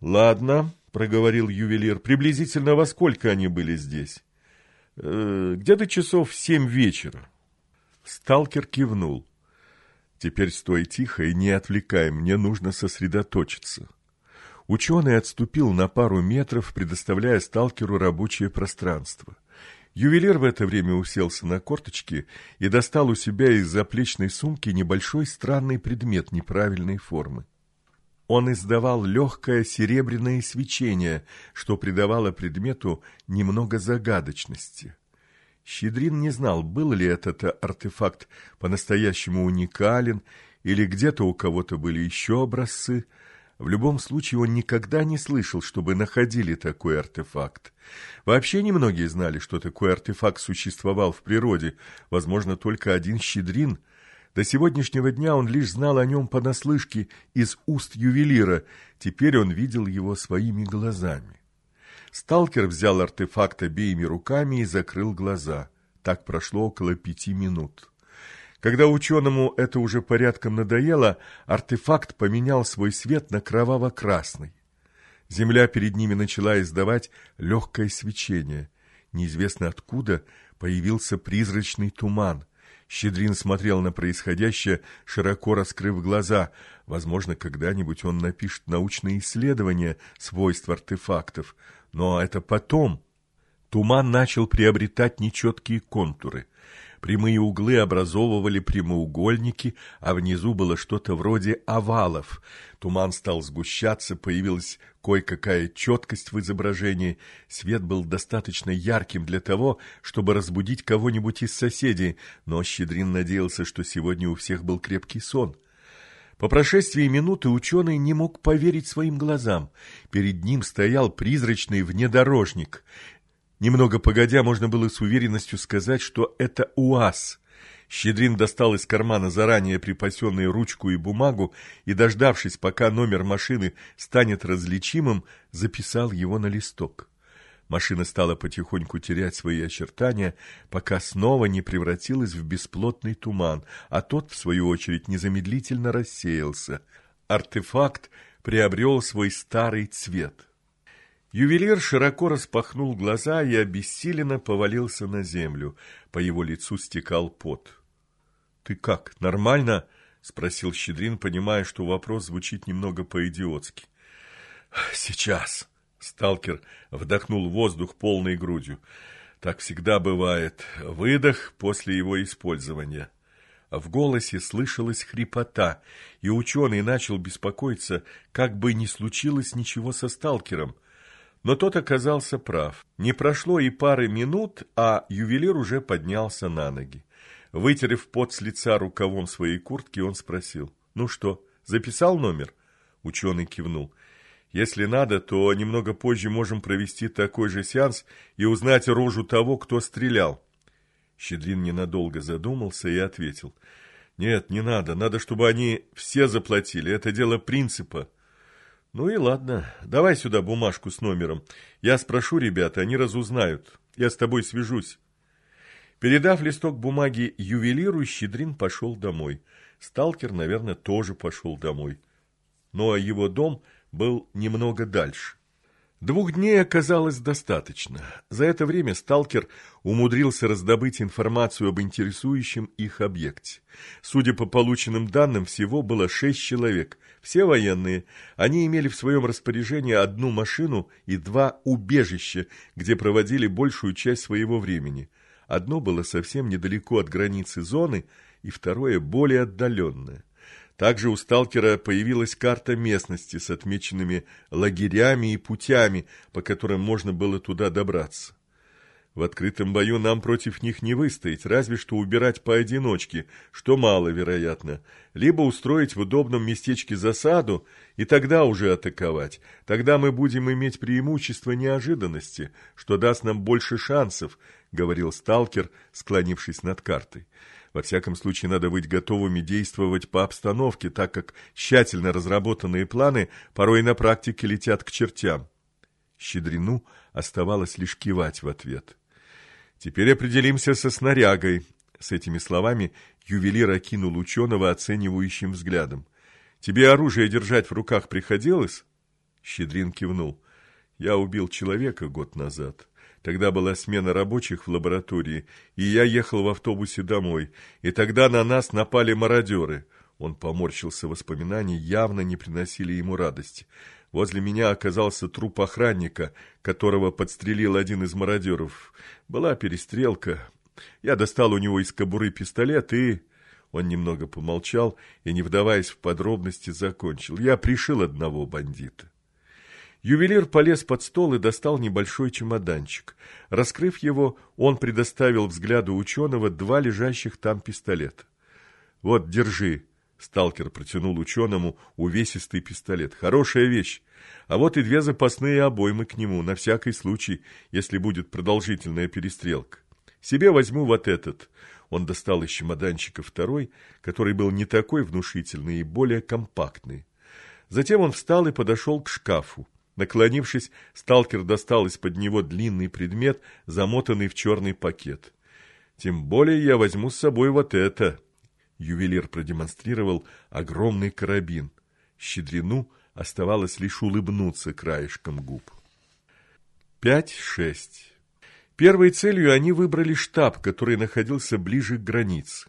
Ладно, проговорил ювелир, приблизительно во сколько они были здесь? Э, Где-то часов семь вечера. Сталкер кивнул. Теперь стой тихо и не отвлекай, мне нужно сосредоточиться. Ученый отступил на пару метров, предоставляя сталкеру рабочее пространство. Ювелир в это время уселся на корточки и достал у себя из заплечной сумки небольшой странный предмет неправильной формы. Он издавал легкое серебряное свечение, что придавало предмету немного загадочности. Щедрин не знал, был ли этот артефакт по-настоящему уникален, или где-то у кого-то были еще образцы. В любом случае он никогда не слышал, чтобы находили такой артефакт. Вообще немногие знали, что такой артефакт существовал в природе, возможно, только один Щедрин. До сегодняшнего дня он лишь знал о нем понаслышке из уст ювелира, теперь он видел его своими глазами. Сталкер взял артефакт обеими руками и закрыл глаза. Так прошло около пяти минут. Когда ученому это уже порядком надоело, артефакт поменял свой свет на кроваво-красный. Земля перед ними начала издавать легкое свечение. Неизвестно откуда появился призрачный туман. Щедрин смотрел на происходящее, широко раскрыв глаза. Возможно, когда-нибудь он напишет научные исследования свойств артефактов. Но это потом. Туман начал приобретать нечеткие контуры. Прямые углы образовывали прямоугольники, а внизу было что-то вроде овалов. Туман стал сгущаться, появилась кое-какая четкость в изображении. Свет был достаточно ярким для того, чтобы разбудить кого-нибудь из соседей, но Щедрин надеялся, что сегодня у всех был крепкий сон. По прошествии минуты ученый не мог поверить своим глазам. Перед ним стоял призрачный внедорожник. Немного погодя, можно было с уверенностью сказать, что это УАЗ. Щедрин достал из кармана заранее припасенную ручку и бумагу и, дождавшись, пока номер машины станет различимым, записал его на листок. Машина стала потихоньку терять свои очертания, пока снова не превратилась в бесплотный туман, а тот, в свою очередь, незамедлительно рассеялся. Артефакт приобрел свой старый цвет. Ювелир широко распахнул глаза и обессиленно повалился на землю. По его лицу стекал пот. — Ты как, нормально? — спросил Щедрин, понимая, что вопрос звучит немного по-идиотски. — Сейчас. Сталкер вдохнул воздух полной грудью. Так всегда бывает. Выдох после его использования. В голосе слышалась хрипота, и ученый начал беспокоиться, как бы не случилось ничего со сталкером — но тот оказался прав. Не прошло и пары минут, а ювелир уже поднялся на ноги. Вытерев пот с лица рукавом своей куртки, он спросил. «Ну что, записал номер?» Ученый кивнул. «Если надо, то немного позже можем провести такой же сеанс и узнать рожу того, кто стрелял». Щедрин ненадолго задумался и ответил. «Нет, не надо. Надо, чтобы они все заплатили. Это дело принципа». Ну и ладно, давай сюда бумажку с номером. Я спрошу ребят, они разузнают. Я с тобой свяжусь. Передав листок бумаги ювелиру, Щедрин пошел домой. Сталкер, наверное, тоже пошел домой. Но его дом был немного дальше. Двух дней оказалось достаточно. За это время сталкер умудрился раздобыть информацию об интересующем их объекте. Судя по полученным данным, всего было шесть человек, все военные. Они имели в своем распоряжении одну машину и два убежища, где проводили большую часть своего времени. Одно было совсем недалеко от границы зоны, и второе более отдаленное. Также у сталкера появилась карта местности с отмеченными лагерями и путями, по которым можно было туда добраться. В открытом бою нам против них не выстоять, разве что убирать поодиночке, что маловероятно, либо устроить в удобном местечке засаду и тогда уже атаковать. Тогда мы будем иметь преимущество неожиданности, что даст нам больше шансов, — говорил сталкер, склонившись над картой. Во всяком случае, надо быть готовыми действовать по обстановке, так как тщательно разработанные планы порой на практике летят к чертям. Щедрину оставалось лишь кивать в ответ. «Теперь определимся со снарягой». С этими словами ювелир окинул ученого оценивающим взглядом. «Тебе оружие держать в руках приходилось?» Щедрин кивнул. Я убил человека год назад. Тогда была смена рабочих в лаборатории, и я ехал в автобусе домой, и тогда на нас напали мародеры. Он поморщился, воспоминания явно не приносили ему радости. Возле меня оказался труп охранника, которого подстрелил один из мародеров. Была перестрелка. Я достал у него из кобуры пистолет и... Он немного помолчал и, не вдаваясь в подробности, закончил. Я пришил одного бандита. Ювелир полез под стол и достал небольшой чемоданчик. Раскрыв его, он предоставил взгляду ученого два лежащих там пистолета. «Вот, держи», Сталкер протянул ученому увесистый пистолет. Хорошая вещь. А вот и две запасные обоймы к нему, на всякий случай, если будет продолжительная перестрелка. Себе возьму вот этот. Он достал из чемоданчика второй, который был не такой внушительный и более компактный. Затем он встал и подошел к шкафу. Наклонившись, сталкер достал из-под него длинный предмет, замотанный в черный пакет. «Тем более я возьму с собой вот это», Ювелир продемонстрировал огромный карабин. Щедрину оставалось лишь улыбнуться краешком губ. Пять-шесть. Первой целью они выбрали штаб, который находился ближе к границе.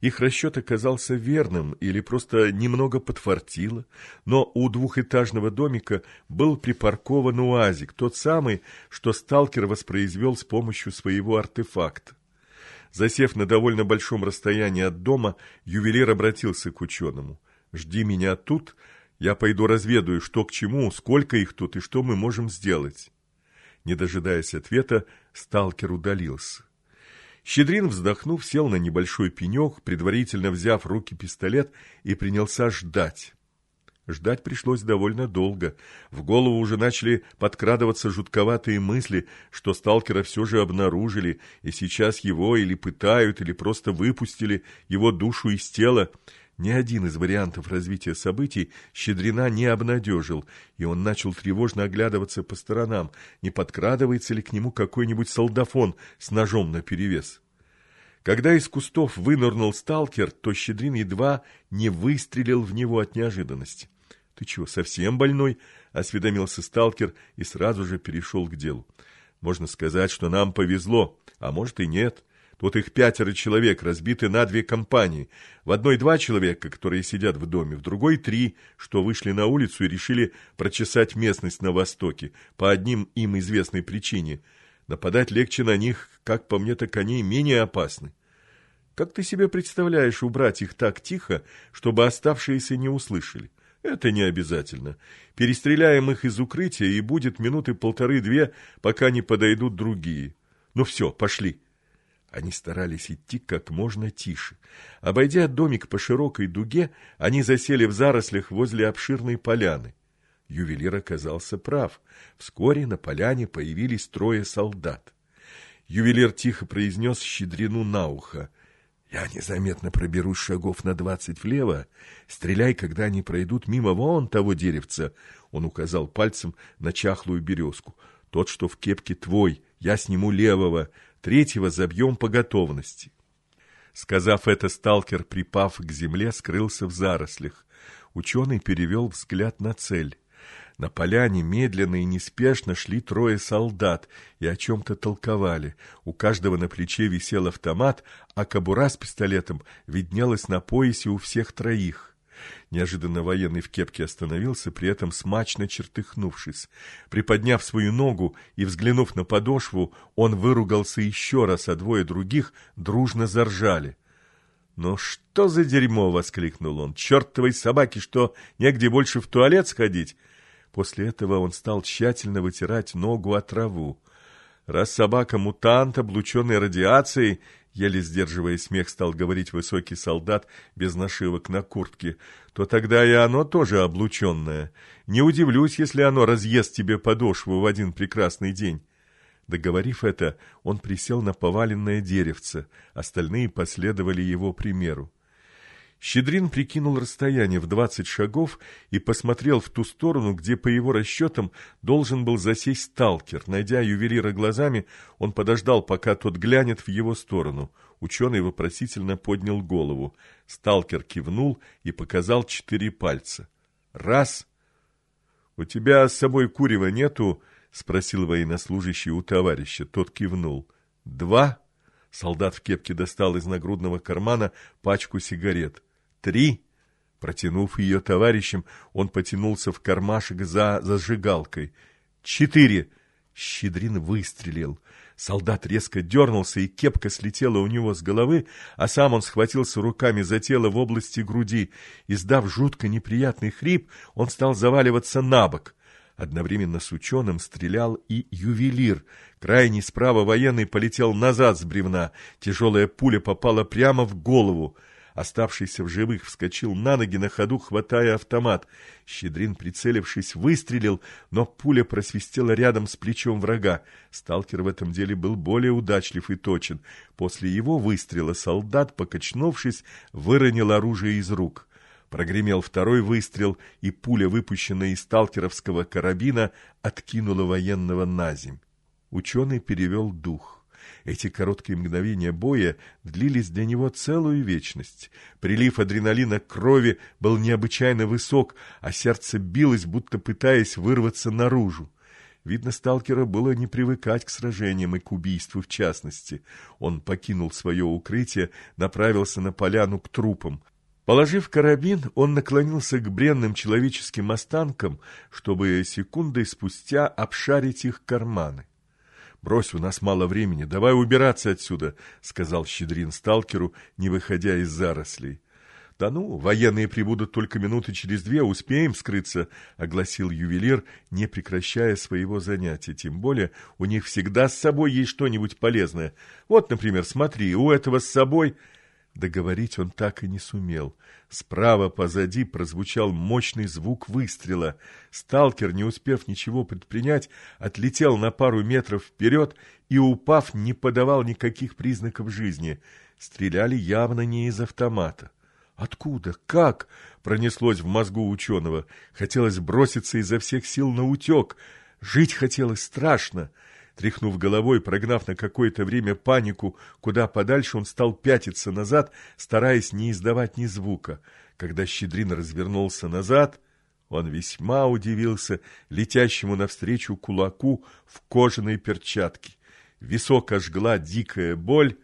Их расчет оказался верным или просто немного подфартило, но у двухэтажного домика был припаркован УАЗик, тот самый, что сталкер воспроизвел с помощью своего артефакта. Засев на довольно большом расстоянии от дома, ювелир обратился к ученому. «Жди меня тут, я пойду разведаю, что к чему, сколько их тут и что мы можем сделать». Не дожидаясь ответа, сталкер удалился. Щедрин, вздохнув, сел на небольшой пенек, предварительно взяв в руки пистолет, и принялся ждать. Ждать пришлось довольно долго. В голову уже начали подкрадываться жутковатые мысли, что сталкера все же обнаружили, и сейчас его или пытают, или просто выпустили его душу из тела. Ни один из вариантов развития событий Щедрина не обнадежил, и он начал тревожно оглядываться по сторонам, не подкрадывается ли к нему какой-нибудь солдафон с ножом наперевес. Когда из кустов вынырнул сталкер, то Щедрин едва не выстрелил в него от неожиданности. «Ты чего, совсем больной?» – осведомился сталкер и сразу же перешел к делу. «Можно сказать, что нам повезло, а может и нет. Тут их пятеро человек, разбиты на две компании. В одной два человека, которые сидят в доме, в другой три, что вышли на улицу и решили прочесать местность на востоке по одним им известной причине. Нападать легче на них, как по мне, так они менее опасны. Как ты себе представляешь убрать их так тихо, чтобы оставшиеся не услышали?» Это не обязательно. Перестреляем их из укрытия, и будет минуты полторы-две, пока не подойдут другие. Ну все, пошли. Они старались идти как можно тише. Обойдя домик по широкой дуге, они засели в зарослях возле обширной поляны. Ювелир оказался прав. Вскоре на поляне появились трое солдат. Ювелир тихо произнес щедрину на ухо. Я незаметно проберусь шагов на двадцать влево. Стреляй, когда они пройдут мимо вон того деревца. Он указал пальцем на чахлую березку. Тот, что в кепке твой, я сниму левого. Третьего забьем по готовности. Сказав это, сталкер, припав к земле, скрылся в зарослях. Ученый перевел взгляд на цель. На поляне медленно и неспешно шли трое солдат и о чем-то толковали. У каждого на плече висел автомат, а кобура с пистолетом виднелась на поясе у всех троих. Неожиданно военный в кепке остановился, при этом смачно чертыхнувшись. Приподняв свою ногу и взглянув на подошву, он выругался еще раз, а двое других дружно заржали. «Ну что за дерьмо!» — воскликнул он. «Чертовой собаки, что негде больше в туалет сходить? После этого он стал тщательно вытирать ногу от траву. Раз собака мутант, облученный радиацией, еле сдерживая смех, стал говорить высокий солдат без нашивок на куртке, то тогда и оно тоже облученное. Не удивлюсь, если оно разъест тебе подошву в один прекрасный день. Договорив это, он присел на поваленное деревце, остальные последовали его примеру. Щедрин прикинул расстояние в двадцать шагов и посмотрел в ту сторону, где, по его расчетам, должен был засесть сталкер. Найдя ювелира глазами, он подождал, пока тот глянет в его сторону. Ученый вопросительно поднял голову. Сталкер кивнул и показал четыре пальца. «Раз!» «У тебя с собой курева нету?» — спросил военнослужащий у товарища. Тот кивнул. «Два?» — солдат в кепке достал из нагрудного кармана пачку сигарет. «Три?» Протянув ее товарищам, он потянулся в кармашек за зажигалкой. «Четыре!» Щедрин выстрелил. Солдат резко дернулся, и кепка слетела у него с головы, а сам он схватился руками за тело в области груди. Издав жутко неприятный хрип, он стал заваливаться на бок. Одновременно с ученым стрелял и ювелир. Крайний справа военный полетел назад с бревна. Тяжелая пуля попала прямо в голову. Оставшийся в живых вскочил на ноги на ходу, хватая автомат. Щедрин, прицелившись, выстрелил, но пуля просвистела рядом с плечом врага. Сталкер в этом деле был более удачлив и точен. После его выстрела солдат, покачнувшись, выронил оружие из рук. Прогремел второй выстрел, и пуля, выпущенная из сталкеровского карабина, откинула военного на земь. Ученый перевел дух. Эти короткие мгновения боя длились для него целую вечность. Прилив адреналина к крови был необычайно высок, а сердце билось, будто пытаясь вырваться наружу. Видно, сталкера было не привыкать к сражениям и к убийству в частности. Он покинул свое укрытие, направился на поляну к трупам. Положив карабин, он наклонился к бренным человеческим останкам, чтобы секундой спустя обшарить их карманы. «Брось, у нас мало времени, давай убираться отсюда», — сказал Щедрин сталкеру, не выходя из зарослей. «Да ну, военные прибудут только минуты через две, успеем скрыться», — огласил ювелир, не прекращая своего занятия. «Тем более у них всегда с собой есть что-нибудь полезное. Вот, например, смотри, у этого с собой...» Договорить он так и не сумел. Справа позади прозвучал мощный звук выстрела. Сталкер, не успев ничего предпринять, отлетел на пару метров вперед и, упав, не подавал никаких признаков жизни. Стреляли явно не из автомата. Откуда? Как? Пронеслось в мозгу ученого. Хотелось броситься изо всех сил на утек. Жить хотелось страшно. Тряхнув головой, прогнав на какое-то время панику, куда подальше он стал пятиться назад, стараясь не издавать ни звука. Когда Щедрин развернулся назад, он весьма удивился летящему навстречу кулаку в кожаной перчатке. Висок ожгла дикая боль,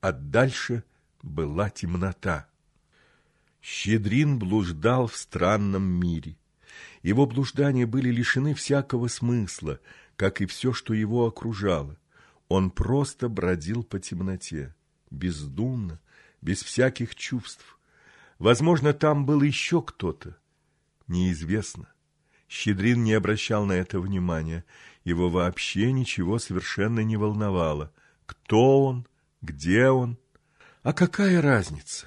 а дальше была темнота. Щедрин блуждал в странном мире. Его блуждания были лишены всякого смысла, как и все, что его окружало. Он просто бродил по темноте, бездумно, без всяких чувств. Возможно, там был еще кто-то. Неизвестно. Щедрин не обращал на это внимания. Его вообще ничего совершенно не волновало. Кто он? Где он? А какая разница?